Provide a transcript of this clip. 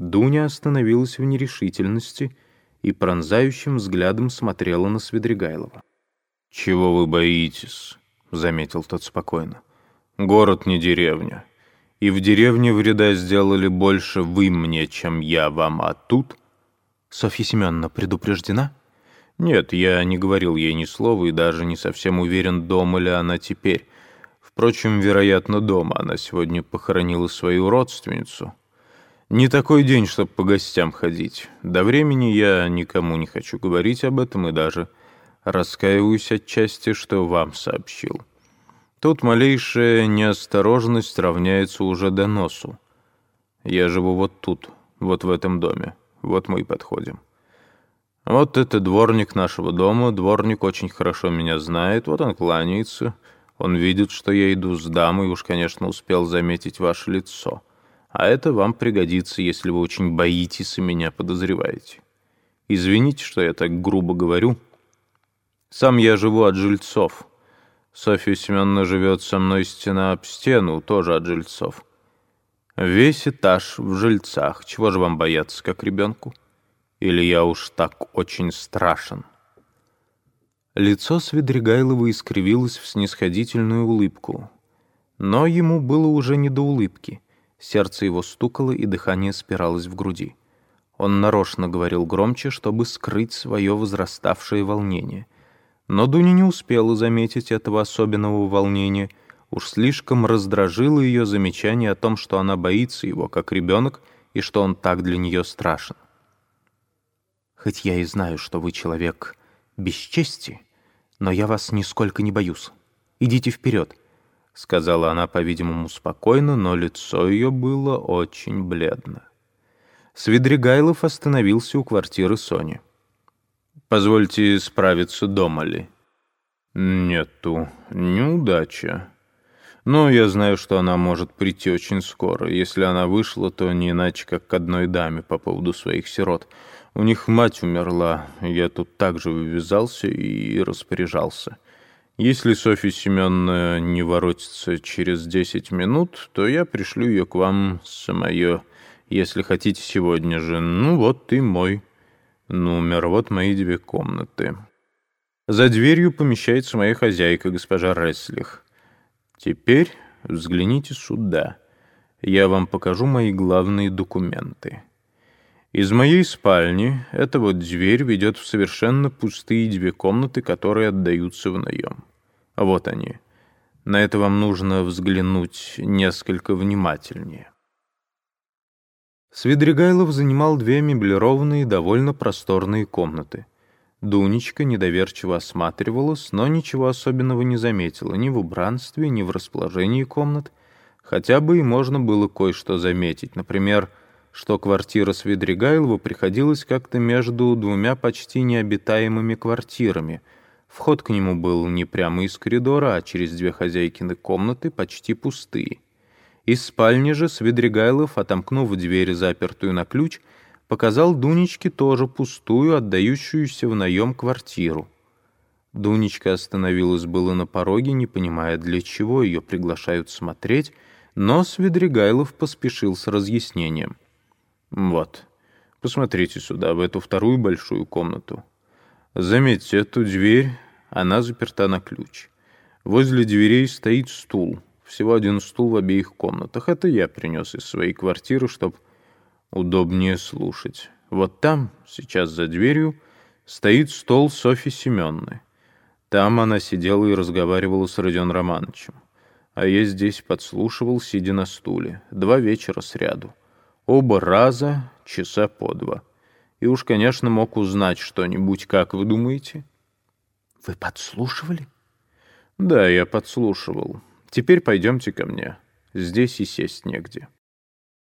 Дуня остановилась в нерешительности и пронзающим взглядом смотрела на Свидригайлова. «Чего вы боитесь?» — заметил тот спокойно. «Город не деревня. И в деревне вреда сделали больше вы мне, чем я вам, а тут...» «Софья Семеновна предупреждена?» «Нет, я не говорил ей ни слова и даже не совсем уверен, дома ли она теперь. Впрочем, вероятно, дома. Она сегодня похоронила свою родственницу. Не такой день, чтобы по гостям ходить. До времени я никому не хочу говорить об этом и даже раскаиваюсь отчасти, что вам сообщил. Тут малейшая неосторожность равняется уже доносу. Я живу вот тут, вот в этом доме. Вот мы и подходим. Вот это дворник нашего дома. Дворник очень хорошо меня знает. Вот он кланяется. Он видит, что я иду с дамой, уж, конечно, успел заметить ваше лицо. А это вам пригодится, если вы очень боитесь и меня подозреваете. Извините, что я так грубо говорю. Сам я живу от жильцов. Софья Семеновна живет со мной стена об стену, тоже от жильцов. Весь этаж в жильцах. Чего же вам бояться, как ребенку? Или я уж так очень страшен?» Лицо Свидригайлова искривилось в снисходительную улыбку. Но ему было уже не до улыбки. Сердце его стукало, и дыхание спиралось в груди. Он нарочно говорил громче, чтобы скрыть свое возраставшее волнение. Но Дуня не успела заметить этого особенного волнения. Уж слишком раздражило ее замечание о том, что она боится его, как ребенок, и что он так для нее страшен. «Хоть я и знаю, что вы человек без чести, но я вас нисколько не боюсь. Идите вперед», — сказала она, по-видимому, спокойно, но лицо ее было очень бледно. Свидригайлов остановился у квартиры Сони. «Позвольте справиться дома ли?» «Нету. Неудача. Но я знаю, что она может прийти очень скоро. Если она вышла, то не иначе, как к одной даме по поводу своих сирот». У них мать умерла, я тут также вывязался и распоряжался. Если Софья Семеновна не воротится через десять минут, то я пришлю ее к вам самое, если хотите сегодня же. Ну вот ты мой номер, вот мои две комнаты. За дверью помещается моя хозяйка, госпожа Реслих. Теперь взгляните сюда. Я вам покажу мои главные документы. Из моей спальни эта вот дверь ведет в совершенно пустые две комнаты, которые отдаются в наем. Вот они. На это вам нужно взглянуть несколько внимательнее. Свидригайлов занимал две меблированные, довольно просторные комнаты. Дунечка недоверчиво осматривалась, но ничего особенного не заметила ни в убранстве, ни в расположении комнат. Хотя бы и можно было кое-что заметить. Например, что квартира Свидригайлова приходилась как-то между двумя почти необитаемыми квартирами. Вход к нему был не прямо из коридора, а через две хозяйкины комнаты, почти пустые. Из спальни же Свидригайлов, отомкнув дверь, запертую на ключ, показал Дунечке тоже пустую, отдающуюся в наем квартиру. Дунечка остановилась было на пороге, не понимая, для чего ее приглашают смотреть, но Свидригайлов поспешил с разъяснением — вот. Посмотрите сюда, в эту вторую большую комнату. Заметьте, эту дверь, она заперта на ключ. Возле дверей стоит стул. Всего один стул в обеих комнатах. Это я принес из своей квартиры, чтобы удобнее слушать. Вот там, сейчас за дверью, стоит стол Софьи Семенны. Там она сидела и разговаривала с Родион Романовичем. А я здесь подслушивал, сидя на стуле. Два вечера сряду. Оба раза часа по два. И уж, конечно, мог узнать что-нибудь, как вы думаете? Вы подслушивали? Да, я подслушивал. Теперь пойдемте ко мне. Здесь и сесть негде.